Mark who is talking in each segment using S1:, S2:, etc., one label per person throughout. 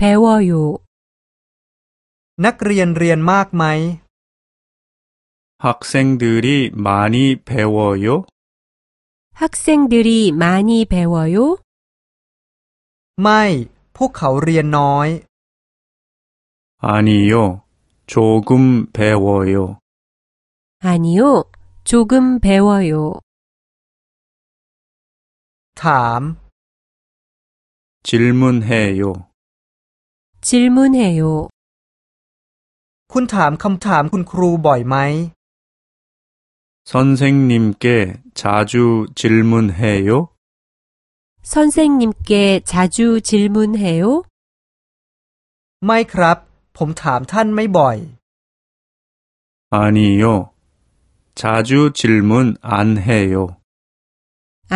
S1: 배워요
S2: นักเรียนเรียนมากไหม
S3: 학생들이 많이 배워요
S1: 학생들이 많이 배워요
S2: ไม่ พวกเขาเรียนน้อย
S3: 아니요 조금 배워요
S1: 아니요 조금 배워요
S2: ถาม
S3: 질문해요
S1: 질문해요
S2: คุณถามคำถามคุณครูบ่อยไหม
S3: 선생님께 자주 질문해요
S1: 선생님께 자주 질문해요
S2: ไม่ครับ ผมถามท่านไม่บ่อย
S3: 아니요 자주 질문 안 해요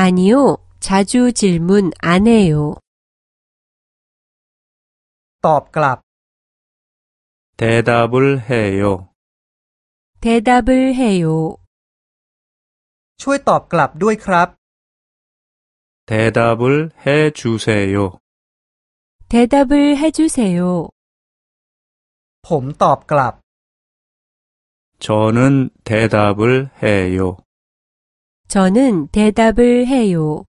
S1: 아니요 자주 질문 안 해요
S2: ตอบกลับ
S3: 대답을 해요
S1: 대답을 해요
S2: ช่วยตอบกลับด้วยครับ
S3: 대답을 해 주세요
S1: 대답을 해주세요
S2: ผมตอบกลับ
S3: 저는 대답을 해요
S1: 저는 대답을 해요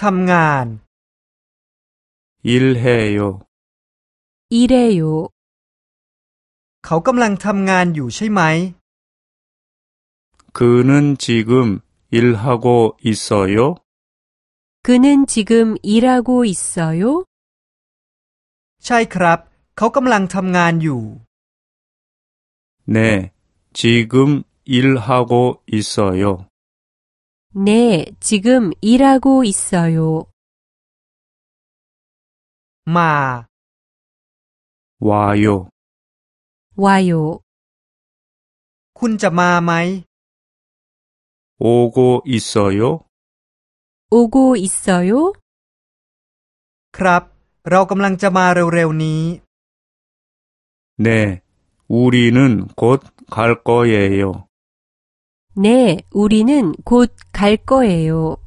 S2: ทำงาน
S3: 일해요
S1: 일해요
S2: เขากำลังทำงานอยู่ใช่ไหม
S3: 그는 지금 일하고 있어요?
S1: 그는 지금 일하고 있어요?
S2: ใช่ครับ เขากำลังทำงานอยู่
S3: 네, 지금 일하고 있어요.
S1: 네, 지금 일하고 있어요.
S2: มา
S3: 와요.
S1: 와요.
S2: คุณจะมาไหม
S3: 오고 있어요?
S1: 오고 있어요?
S2: ครับ เรากำลังจะมาเร็วๆนี้
S3: 네, 우리는 곧 갈 거예요.
S1: 네, 우리는 곧 갈 거예요.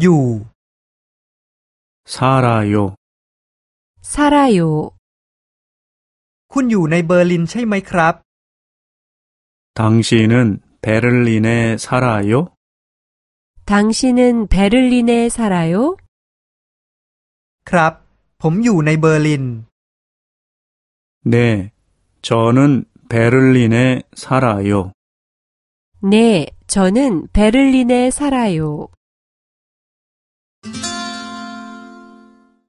S2: อยู่
S3: 살아요.
S1: 살아요.
S2: คุณอยู่ในเบอร์ลินใช่ไหมครับ
S3: 당신은 베를린에 살아요?
S1: 당신은 베를린에 살아요?
S2: ครับ ผมอยู่ในเบอร์ลิน
S3: 네, 저는 베를린에 살아요.
S1: 네, 저는 베를린에 살아요.